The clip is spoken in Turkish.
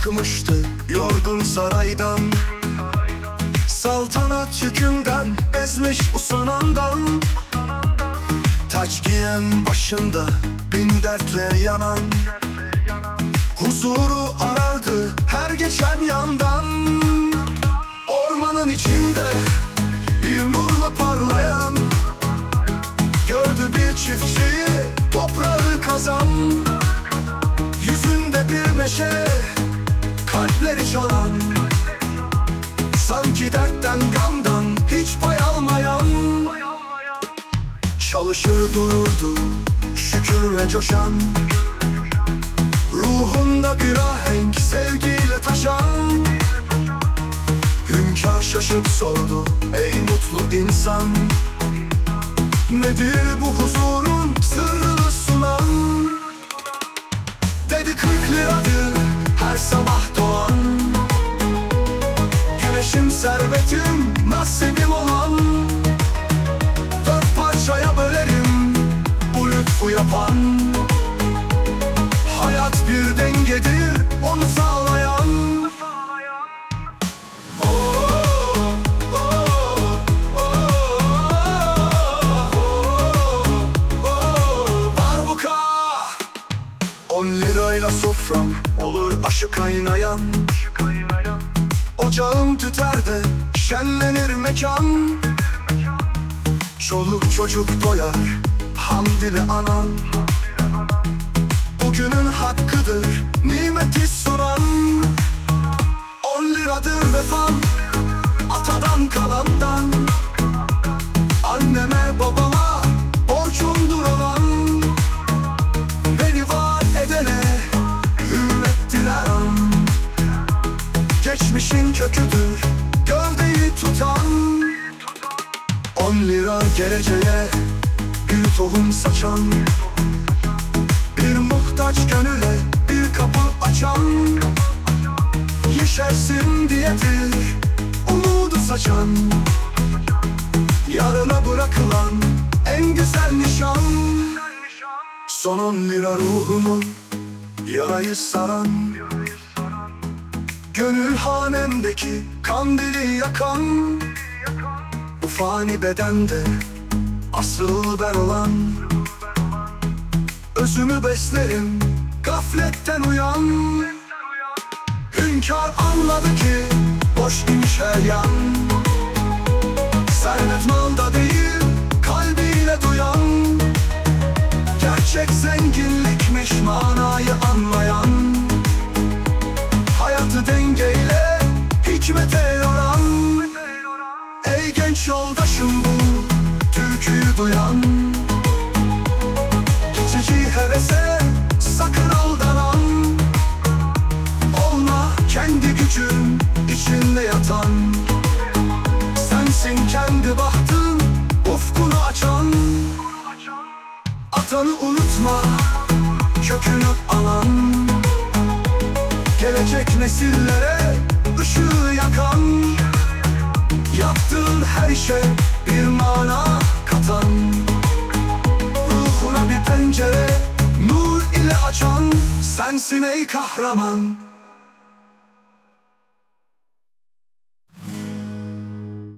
çıkmıştı yorgun saraydan. Saltanat yükünden bezmiş usanandan. Taç giyen başında bin dertle yanan. Huzuru arardı her geçen yandan. Ormanın içinde bir nurla parlayan. Gördü bir çiftçiyi toprağı kazan Meşe kalpleri çalan Sanki dertten gamdan hiç pay almayan. Çalışır dururdu şükür ve coşan. Ruhunda bir ahenk sevgiyle taşan. Hünkâr şaşıp sordu ey mutlu insan Nedir bu huzurun sırrını On lirayla sofram olur aşı kaynayan. Ocağım tüter de şenlenir mekan. Çoluk çocuk doyar hamdili anan. Bugünün hakkıdır nimeti sunan On liradır vefam atadan kalandan köküdür. Gövdeyi tutan On lira geleceğe bir tohum saçan. Bir muhtaç gönüle bir kapı açan. Yeşersin diyedir umudu saçan. Yarına bırakılan en güzel nişan. Son on lira ruhumu yarayı saran Gönül hanemdeki kandili yakan Bu fani bedende asıl ben olan. Özümü beslerim gafletten uyan. Hünkâr anladı ki boş imiş her yan Genç yoldaşım bu türküyü duyan. Geçici hevese sakın aldanan. Olma kendi gücün içinde yatan. Sensin kendi bahtın ufkunu açan. Atanı unutma kökünü alan. Gelecek nesillere ışığı yakan Yaptığın her şey bir mana katan. Ruhuna bir pencere nur ile açan Sensin ey kahraman